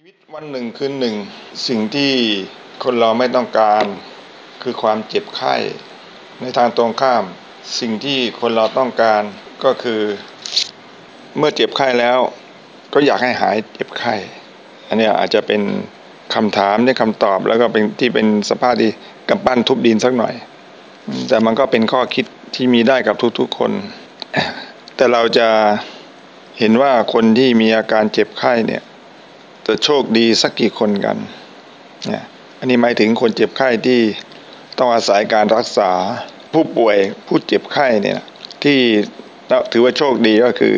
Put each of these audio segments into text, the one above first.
ชีวิตวันหนึ่งคืนหนึ่ง สิ่งที่คนเราไม่ต้องการคือความเจ็บไข้ในทางตรงข้าม สิ่งที่คนเราต้องการก็คือ เมื่อเจ็บไข้แล้ว ก็อยากให้หายเจ็บไข้อันนี้อาจจะเป็นคำถามในคำตอบแล้วก็เป็นที่เป็นสภาพที่กำปั้นทุบดินสักหน่อย แต่มันก็เป็นข้อคิดที่มีได้กับทุกๆคน แต่เราจะเห็นว่าคนที่มีอาการเจ็บไข้เนี่ย จะโชคดีสักกี่คนกันเนี่ยอันนี้หมายถึงคนเจ็บไข้ที่ต้องอาศัยการรักษาผู้ป่วยผู้เจ็บไข้เนี่ยที่ถือว่าโชคดีก็คือ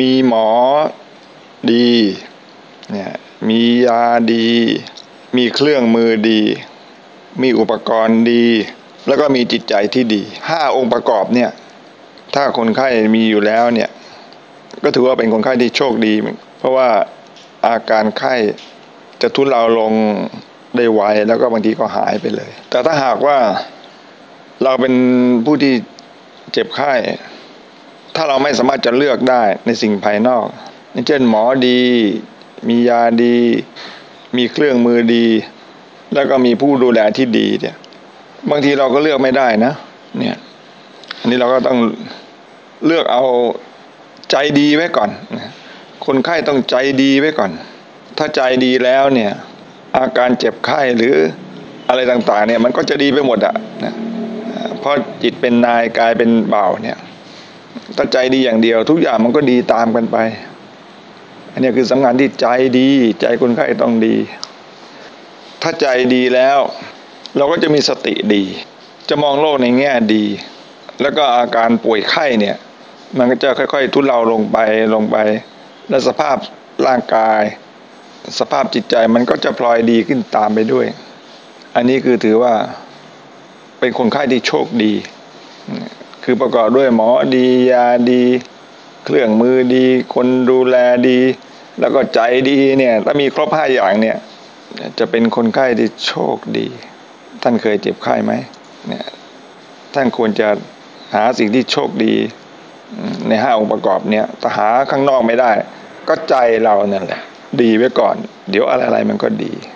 มีหมอดีเนี่ยมียาดี มีเครื่องมือดี มีอุปกรณ์ดี แล้วก็มีจิตใจที่ดีห้าองค์ประกอบเนี่ยถ้าคนไข้มีอยู่แล้วเนี่ยก็ถือว่าเป็นคนไข้ที่โชคดี เพราะว่า อาการไข้จะทุเลาลงได้ไวแล้วก็บางทีก็หายไปเลย แต่ถ้าหากว่าเราเป็นผู้ที่เจ็บไข้ ถ้าเราไม่สามารถจะเลือกได้ในสิ่งภายนอกเช่นหมอดี มียาดี มีเครื่องมือดี แล้วก็มีผู้ดูแลที่ดีเนี่ย บางทีเราก็เลือกไม่ได้นะ เนี่ย อันนี้เราก็ต้องเลือกเอาใจดีไว้ก่อน คนไข้ต้องใจดีไว้ก่อน ถ้าใจดีแล้วเนี่ยอาการเจ็บไข้หรืออะไรต่างๆเนี่ยมันก็จะดีไปหมดอะนะเพราะจิตเป็นนายกายเป็นเบาเนี่ยถ้าใจดีอย่างเดียว ทุกอย่างมันก็ดีตามกันไป อันนี้คือสำคัญที่ใจดี ใจคนไข้ต้องดี ถ้าใจดีแล้ว เราก็จะมีสติดี จะมองโลกในแง่ดี แล้วก็อาการป่วยไข้เนี่ย มันก็จะค่อย ๆ ทุเลาลงไปลงไป และสภาพร่างกาย สภาพจิตใจมันก็จะพลอยดีขึ้นตามไปด้วย อันนี้คือถือว่าเป็นคนไข้ที่โชคดี คือประกอบด้วยหมอดียาดี เครื่องมือดี คนดูแลดี แล้วก็ใจดีเนี่ยถ้ามีครบห้าอย่างเนี่ยจะเป็นคนไข้ที่โชคดี ท่านเคยเจ็บไข้ไหมเนี่ยท่านควรจะหาสิ่งที่โชคดี ในห้าองค์ประกอบเนี้ยหาข้างนอกไม่ได้ ก็ใจเรานั่นแหละ ดีไว้ก่อน เดี๋ยวอะไรๆมันก็ดี